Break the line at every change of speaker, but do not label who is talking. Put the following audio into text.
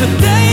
today.